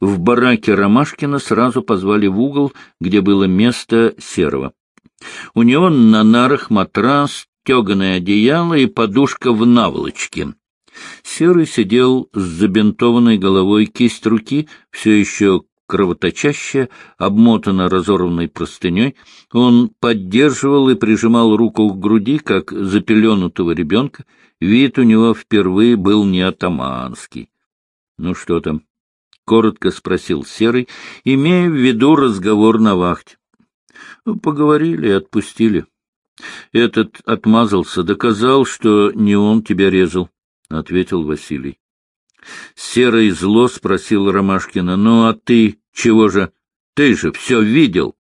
В бараке Ромашкина сразу позвали в угол, где было место Серого. У него на нарах матрас, стеганое одеяло и подушка в наволочке. Серый сидел с забинтованной головой, кисть руки все еще кровоточащая, обмотана разорванной простыней. Он поддерживал и прижимал руку к груди, как запеленутого ребенка. Вид у него впервые был не атаманский. — Ну что там? — коротко спросил Серый, имея в виду разговор на вахте. Ну, — Поговорили и отпустили. Этот отмазался, доказал, что не он тебя резал, — ответил Василий. Серый зло спросил Ромашкина. — Ну, а ты чего же? Ты же все видел.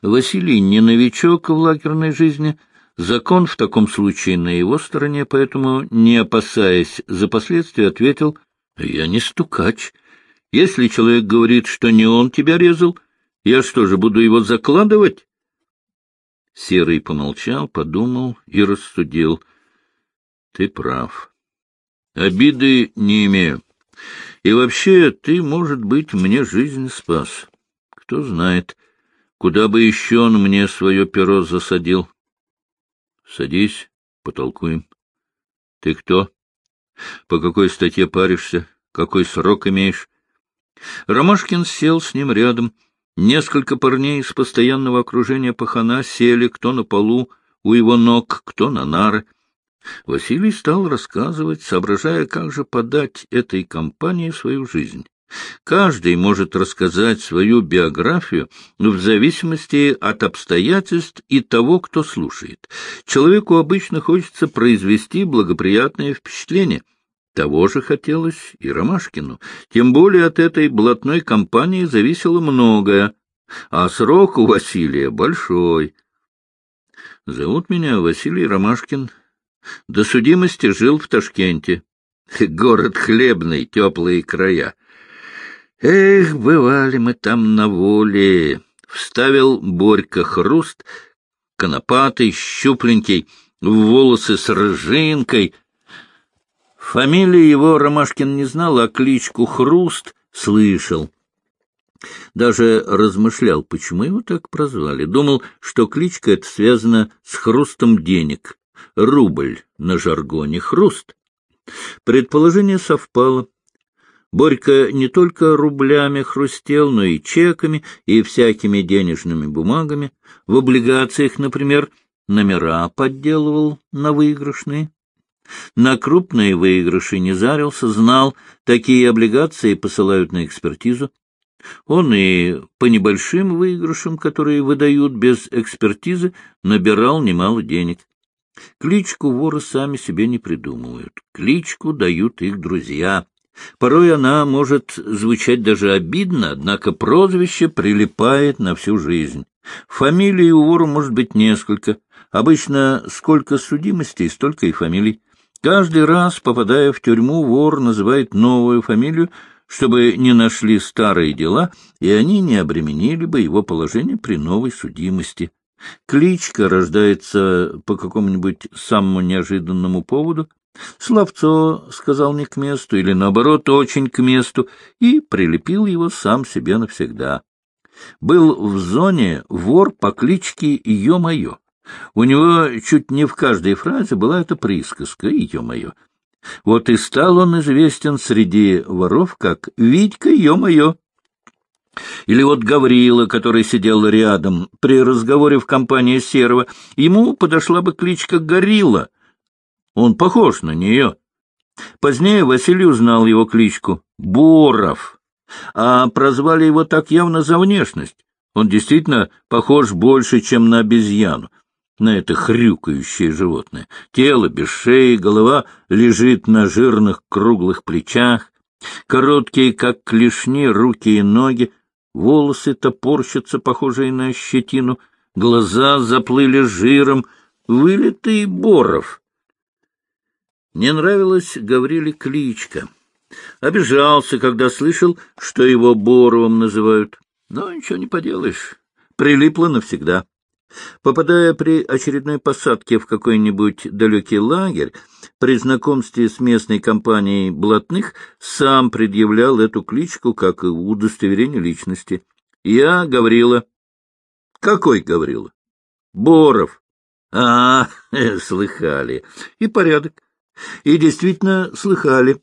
Василий не новичок в лагерной жизни. Закон в таком случае на его стороне, поэтому, не опасаясь за последствия, ответил, — Я не стукач. Если человек говорит, что не он тебя резал, я что же, буду его закладывать? Серый помолчал, подумал и рассудил. — Ты прав. Обиды не имею. И вообще, ты, может быть, мне жизнь спас. Кто знает, куда бы еще он мне свое перо засадил. Садись, потолкуем. Ты кто? По какой статье паришься? Какой срок имеешь? Ромашкин сел с ним рядом. Несколько парней из постоянного окружения пахана сели кто на полу у его ног, кто на нары. Василий стал рассказывать, соображая, как же подать этой компании свою жизнь. Каждый может рассказать свою биографию в зависимости от обстоятельств и того, кто слушает. Человеку обычно хочется произвести благоприятное впечатление. Того же хотелось и Ромашкину. Тем более от этой блатной компании зависело многое, а срок у Василия большой. Зовут меня Василий Ромашкин, до судимости жил в Ташкенте. Город хлебный, теплые края. Эх, бывали мы там на воле. Вставил Борька хруст, конопатый, щупленький, в волосы с рыжинкой. Фамилии его Ромашкин не знал, а кличку Хруст слышал. Даже размышлял, почему его так прозвали. Думал, что кличка эта связана с хрустом денег рубль на жаргоне хруст. Предположение совпало. Борька не только рублями хрустел, но и чеками, и всякими денежными бумагами. В облигациях, например, номера подделывал на выигрышные. На крупные выигрыши не зарился, знал, такие облигации посылают на экспертизу. Он и по небольшим выигрышам, которые выдают без экспертизы, набирал немало денег. Кличку воры сами себе не придумывают. Кличку дают их друзья. Порой она может звучать даже обидно, однако прозвище прилипает на всю жизнь. Фамилий у вора может быть несколько. Обычно сколько судимостей, столько и фамилий. Каждый раз, попадая в тюрьму, вор называет новую фамилию, чтобы не нашли старые дела, и они не обременили бы его положение при новой судимости. Кличка рождается по какому-нибудь самому неожиданному поводу. Словцо сказал не к месту, или, наоборот, очень к месту, и прилепил его сам себе навсегда. Был в зоне вор по кличке Ё-моё. У него чуть не в каждой фразе была эта присказка «Ё-моё». Вот и стал он известен среди воров как «Витька, ё-моё». Или вот Гаврила, который сидел рядом, при разговоре в компании Серого, ему подошла бы кличка Горилла. Он похож на нее. Позднее Василий узнал его кличку — Боров, а прозвали его так явно за внешность. Он действительно похож больше, чем на обезьяну, на это хрюкающее животное. Тело без шеи, голова лежит на жирных круглых плечах, короткие, как клешни, руки и ноги волосы топорщатся, похожие на щетину, глаза заплыли жиром, вылитый Боров. Не нравилась Гавриле кличка. Обижался, когда слышал, что его Боровым называют. Но ничего не поделаешь, прилипло навсегда. Попадая при очередной посадке в какой-нибудь далекий лагерь, при знакомстве с местной компанией блатных сам предъявлял эту кличку как удостоверение личности. Я Гаврила. Какой Гаврила? Боров. А, слыхали. И порядок. И действительно слыхали.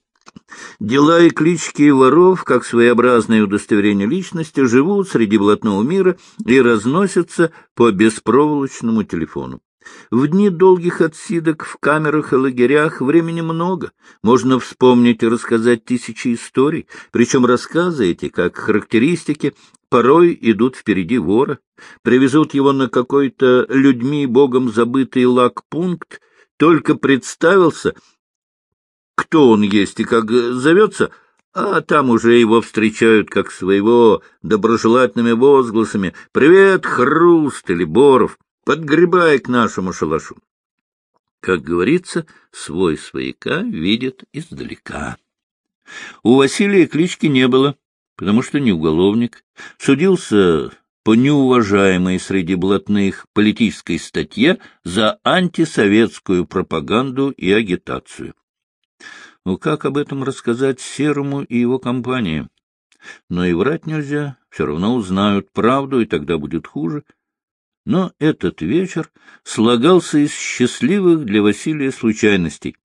Дела и клички воров, как своеобразное удостоверение личности, живут среди блатного мира и разносятся по беспроволочному телефону. В дни долгих отсидок в камерах и лагерях времени много. Можно вспомнить и рассказать тысячи историй, причем рассказы эти, как характеристики, порой идут впереди вора. Привезут его на какой-то людьми богом забытый лагпункт, только представился — кто он есть и как зовется, а там уже его встречают как своего доброжелательными возгласами «Привет, Хруст» или «Боров», подгребай к нашему шалашу. Как говорится, свой свояка видит издалека. У Василия клички не было, потому что не уголовник. Судился по неуважаемой среди блатных политической статье за антисоветскую пропаганду и агитацию. Ну как об этом рассказать Серому и его компании? Но и врать нельзя, все равно узнают правду, и тогда будет хуже. Но этот вечер слагался из счастливых для Василия случайностей.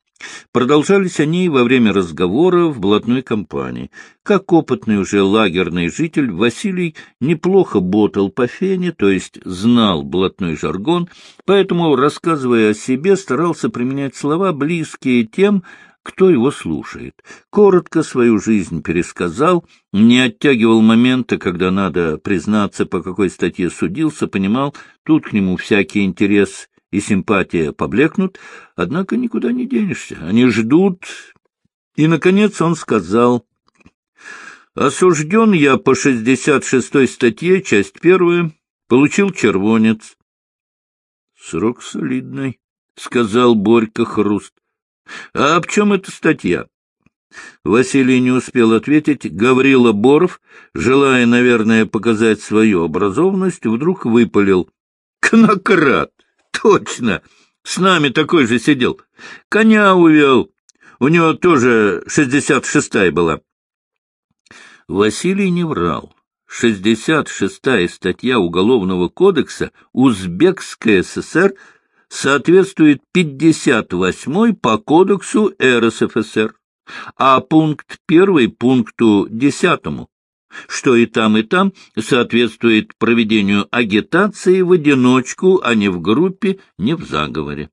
Продолжались они во время разговора в блатной компании. Как опытный уже лагерный житель, Василий неплохо ботал по фене, то есть знал блатной жаргон, поэтому, рассказывая о себе, старался применять слова, близкие тем, кто его слушает. Коротко свою жизнь пересказал, не оттягивал момента, когда надо признаться, по какой статье судился, понимал, тут к нему всякий интерес и симпатия поблекнут, однако никуда не денешься, они ждут. И, наконец, он сказал, «Осужден я по 66-й статье, часть первая, получил червонец». «Срок солидный», — сказал Борька Хруст. — А об чем эта статья? Василий не успел ответить. Гаврила Боров, желая, наверное, показать свою образованность, вдруг выпалил. — Конократ! Точно! С нами такой же сидел. Коня увел. У него тоже шестьдесят шестая была. Василий не врал. Шестьдесят шестая статья Уголовного кодекса Узбекская ССР соответствует 58 по кодексу РСФСР, а пункт 1 пункту 10, что и там, и там соответствует проведению агитации в одиночку, а не в группе, не в заговоре.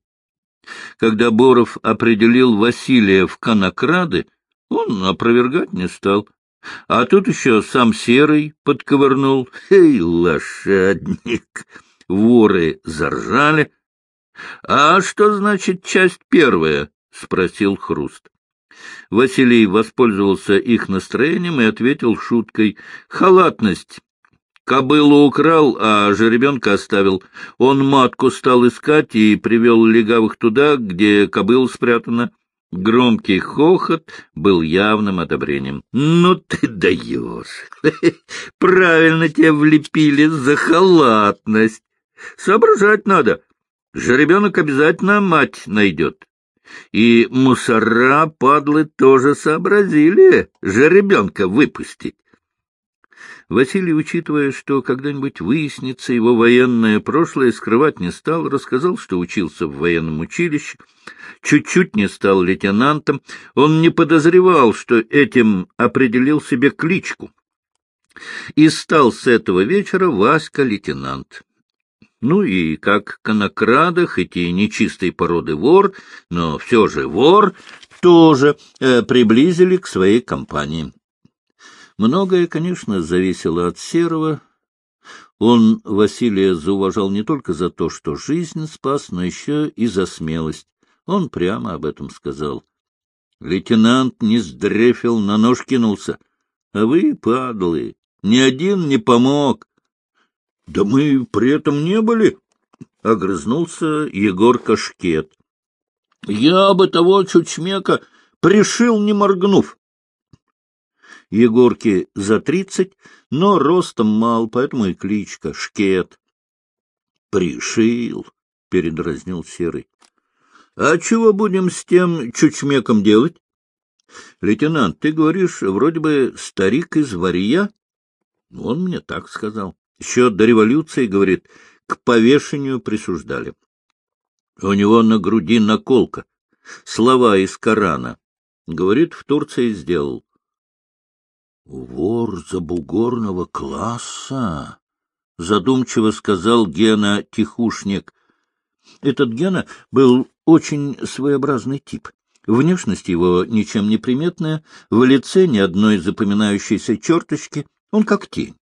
Когда Боров определил Василия в конокрады, он опровергать не стал. А тут еще сам Серый подковырнул. «Эй, лошадник!» Воры заржали, — А что значит часть первая? — спросил Хруст. Василий воспользовался их настроением и ответил шуткой. — Халатность. Кобылу украл, а жеребенка оставил. Он матку стал искать и привел легавых туда, где кобыла спрятана. Громкий хохот был явным одобрением. — Ну ты даешь! Правильно тебя влепили за халатность! Соображать надо! Жеребенок обязательно мать найдет. И мусора, падлы, тоже сообразили жеребенка выпустить. Василий, учитывая, что когда-нибудь выяснится его военное прошлое, скрывать не стал, рассказал, что учился в военном училище, чуть-чуть не стал лейтенантом, он не подозревал, что этим определил себе кличку. И стал с этого вечера Васька лейтенант. Ну и как конокрада, хоть и нечистой породы вор, но все же вор, тоже э, приблизили к своей компании. Многое, конечно, зависело от Серого. Он Василия зауважал не только за то, что жизнь спас, но еще и за смелость. Он прямо об этом сказал. Лейтенант не сдрефил, на нож кинулся. А вы, падлы, ни один не помог. — Да мы при этом не были, — огрызнулся Егор Кашкет. — Я бы того чучмека пришил, не моргнув. Егорке за тридцать, но ростом мал, поэтому и кличка Шкет. — Пришил, — передразнил Серый. А чего будем с тем чучмеком делать? — Лейтенант, ты говоришь, вроде бы старик из Варья? Он мне так сказал. Еще до революции, говорит, к повешению присуждали. У него на груди наколка, слова из Корана. Говорит, в Турции сделал. Вор забугорного класса, задумчиво сказал Гена Тихушник. Этот Гена был очень своеобразный тип. Внешность его ничем не приметная, в лице ни одной запоминающейся черточки, он как тень.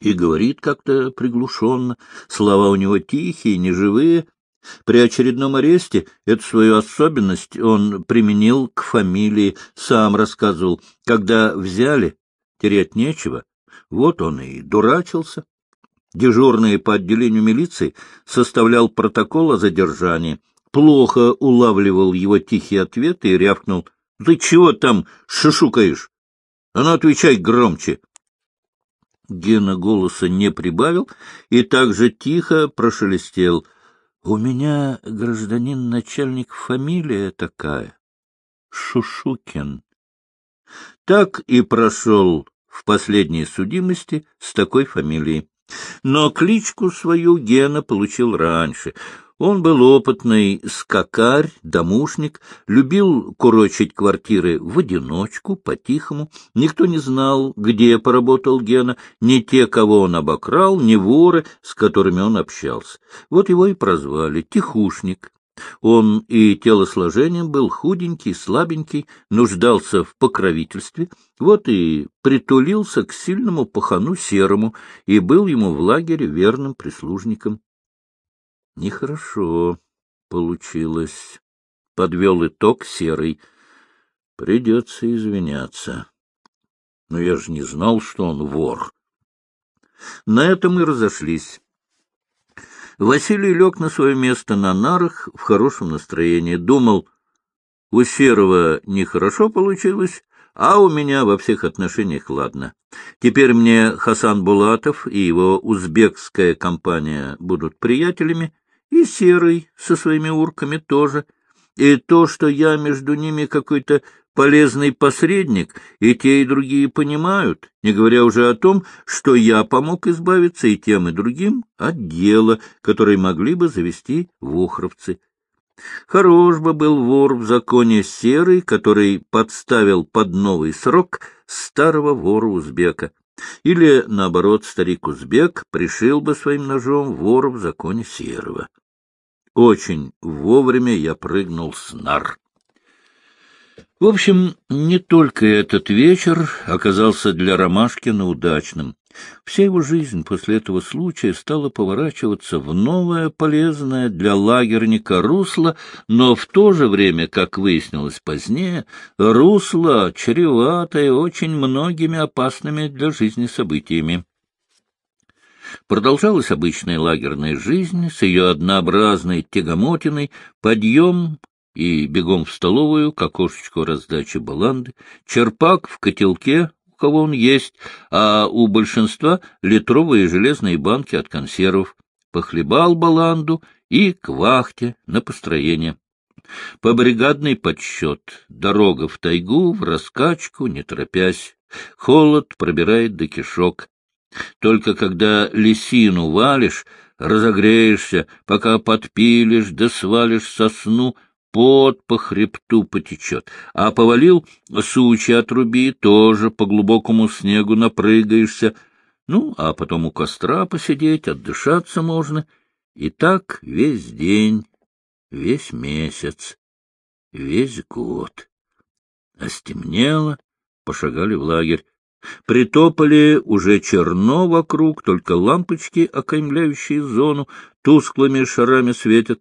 И говорит как-то приглушенно, слова у него тихие, неживые. При очередном аресте эту свою особенность он применил к фамилии, сам рассказывал. Когда взяли, терять нечего, вот он и дурачился. Дежурный по отделению милиции составлял протокол о задержании — плохо улавливал его тихий ответ и рявкнул. — Ты чего там шишукаешь? А ну, отвечай громче. Гена голоса не прибавил и так же тихо прошелестел. — У меня, гражданин начальник, фамилия такая — Шушукин. Так и прошел в последней судимости с такой фамилией. Но кличку свою Гена получил раньше — он был опытный скакарь, домушник, любил курочить квартиры в одиночку, по-тихому. Никто не знал, где поработал Гена, ни те, кого он обокрал, ни воры, с которыми он общался. Вот его и прозвали — Тихушник. Он и телосложением был худенький, слабенький, нуждался в покровительстве, вот и притулился к сильному пахану серому и был ему в лагере верным прислужником. Нехорошо получилось. Подвел итог серый. Придется извиняться. Но я же не знал, что он вор. На этом мы разошлись. Василий лег на свое место на нарах в хорошем настроении. Думал, у Серого нехорошо получилось, а у меня во всех отношениях ладно. Теперь мне Хасан Булатов и его узбекская компания будут приятелями, и Серый со своими урками тоже. И то, что я между ними какой-то полезный посредник, и те, и другие понимают, не говоря уже о том, что я помог избавиться и тем, и другим от дела, которое могли бы завести вохровцы. Хорош бы был вор в законе серый, который подставил под новый срок старого вора-узбека. Или, наоборот, старик-узбек пришил бы своим ножом вора в законе серого. Очень вовремя я прыгнул с нар. В общем, не только этот вечер оказался для Ромашкина удачным. Вся его жизнь после этого случая стала поворачиваться в новое, полезное для лагерника русло, но в то же время, как выяснилось позднее, русло чреватое очень многими опасными для жизни событиями. Продолжалась обычная лагерная жизнь с ее однообразной тягомотиной, подъем и бегом в столовую, к окошечку раздачи баланды, черпак в котелке, кого он есть, а у большинства литровые железные банки от консервов. Похлебал баланду и к вахте на построение. По бригадный подсчет. Дорога в тайгу, в раскачку, не торопясь. Холод пробирает до кишок. Только когда лисину валишь, разогреешься, пока подпилишь да свалишь сосну, пот по хребту потечет. А повалил сучи отруби, тоже по глубокому снегу напрыгаешься. Ну, а потом у костра посидеть, отдышаться можно. И так весь день, весь месяц, весь год. А стемнело, пошагали в лагерь. Притопали уже черно вокруг, только лампочки, окаймляющие зону, тусклыми шарами светят.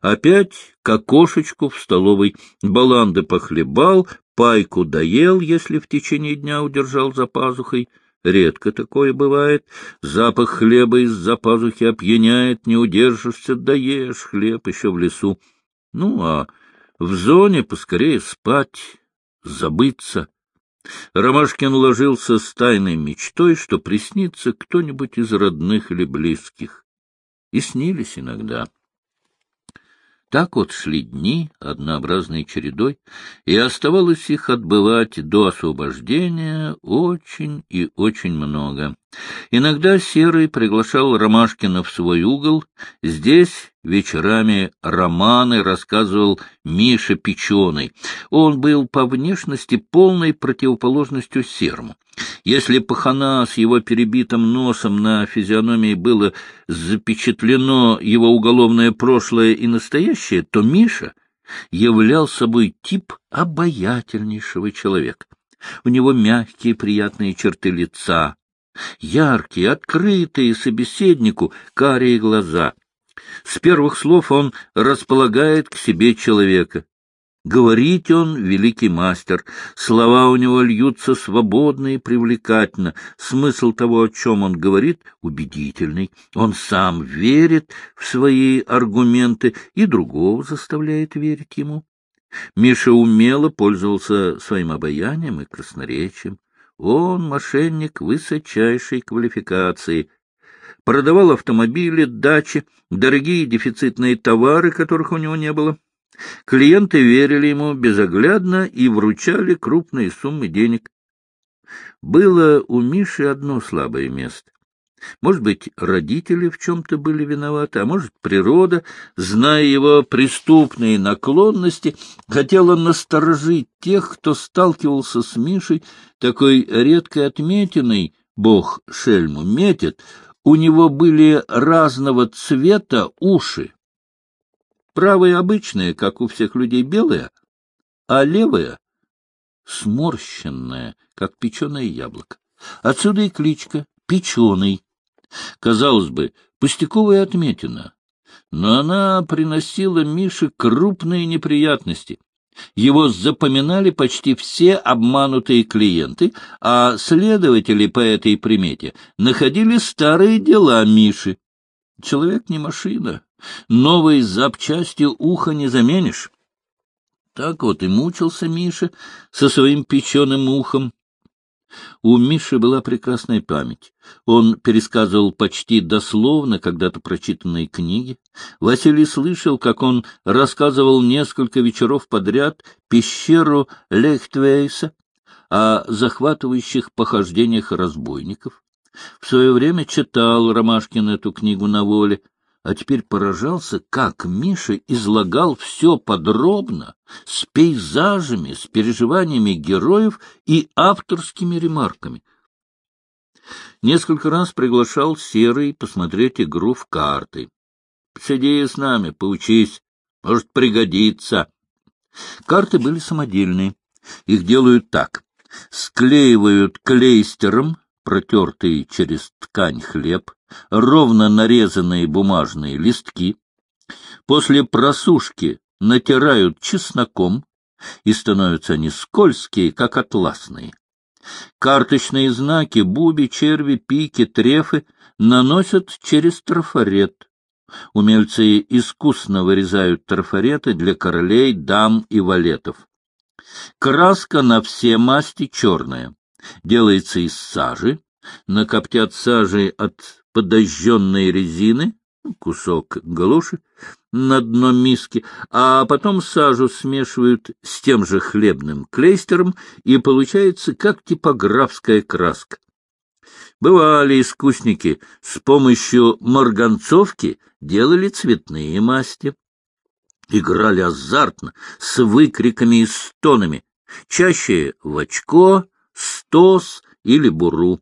Опять к окошечку в столовой баланды похлебал, пайку доел, если в течение дня удержал за пазухой. Редко такое бывает. Запах хлеба из-за пазухи опьяняет, не удержишься, доешь хлеб еще в лесу. Ну, а в зоне поскорее спать, забыться. Ромашкин ложился с тайной мечтой, что приснится кто-нибудь из родных или близких. И снились иногда. Так вот шли дни однообразной чередой, и оставалось их отбывать до освобождения очень и очень много. Иногда Серый приглашал Ромашкина в свой угол. Здесь вечерами романы рассказывал Миша Печеный. Он был по внешности полной противоположностью Серому. Если пахана с его перебитым носом на физиономии было запечатлено его уголовное прошлое и настоящее, то Миша являл собой тип обаятельнейшего человека. У него мягкие приятные черты лица, яркие, открытые собеседнику карие глаза. С первых слов он располагает к себе человека. Говорить он — великий мастер, слова у него льются свободно и привлекательно, смысл того, о чем он говорит, убедительный. Он сам верит в свои аргументы и другого заставляет верить ему. Миша умело пользовался своим обаянием и красноречием. Он мошенник высочайшей квалификации. Продавал автомобили, дачи, дорогие дефицитные товары, которых у него не было. Клиенты верили ему безоглядно и вручали крупные суммы денег. Было у Миши одно слабое место. Может быть, родители в чем-то были виноваты, а может, природа, зная его преступные наклонности, хотела насторожить тех, кто сталкивался с Мишей такой редкой отметиной, бог шельму метит, у него были разного цвета уши. Правая обычная, как у всех людей, белая, а левая — сморщенная, как печеное яблоко. Отсюда и кличка «печеный». Казалось бы, пустяковая отметина, но она приносила Мише крупные неприятности. Его запоминали почти все обманутые клиенты, а следователи по этой примете находили старые дела Миши. Человек не машина, новой запчасти уха не заменишь. Так вот и мучился Миша со своим печеным ухом, у Миши была прекрасная память. Он пересказывал почти дословно когда-то прочитанные книги. Василий слышал, как он рассказывал несколько вечеров подряд пещеру Лехтвейса о захватывающих похождениях разбойников. В свое время читал Ромашкин эту книгу на воле — а теперь поражался, как Миша излагал все подробно, с пейзажами, с переживаниями героев и авторскими ремарками. Несколько раз приглашал Серый посмотреть игру в карты. — Сиди с нами, поучись, может пригодится. Карты были самодельные. Их делают так. Склеивают клейстером протертый через ткань хлеб, ровно нарезанные бумажные листки, после просушки натирают чесноком, и становятся они скользкие, как атласные. Карточные знаки, буби, черви, пики, трефы наносят через трафарет. Умельцы искусно вырезают трафареты для королей, дам и валетов. Краска на все масти черная делается из сажи, накоптят сажи от подожженной резины, кусок галуши, на дно миски, а потом сажу смешивают с тем же хлебным клейстером, и получается как типографская краска. Бывали искусники, с помощью марганцовки делали цветные масти. Играли азартно, с выкриками и стонами, чаще в очко, стос или буру.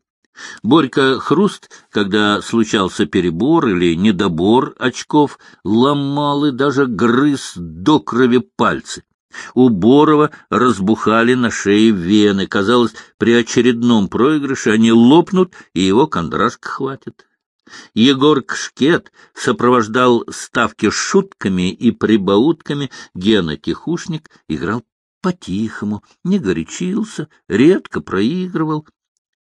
Борька Хруст, когда случался перебор или недобор очков, ломал и даже грыз до крови пальцы. У Борова разбухали на шее вены. Казалось, при очередном проигрыше они лопнут, и его кондрашка хватит. Егор Кшкет сопровождал ставки шутками и прибаутками, Гена Тихушник играл по-тихому, не горячился, редко проигрывал.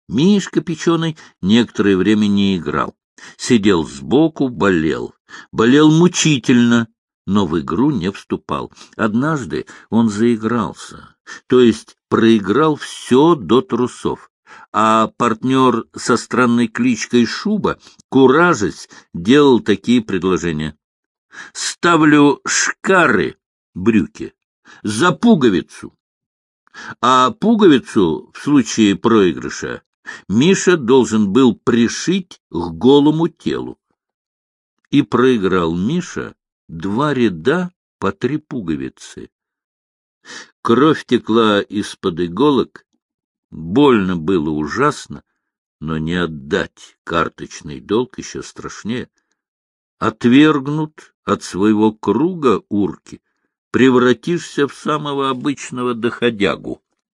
Мишка Печеный некоторое время не играл. Сидел сбоку, болел. Болел мучительно, но в игру не вступал. Однажды он заигрался, то есть проиграл все до трусов. А партнер со странной кличкой Шуба, куражась, делал такие предложения. ставлю шкары, брюки, за пуговицу. А пуговицу в случае проигрыша Миша должен был пришить к голому телу. И проиграл Миша два ряда по три пуговицы. Кровь текла из-под иголок, больно было ужасно, но не отдать карточный долг еще страшнее. Отвергнут от своего круга урки, превратишься в самого обычного доходягу.